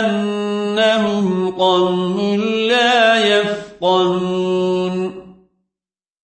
أنهم قوم لا يفقهون.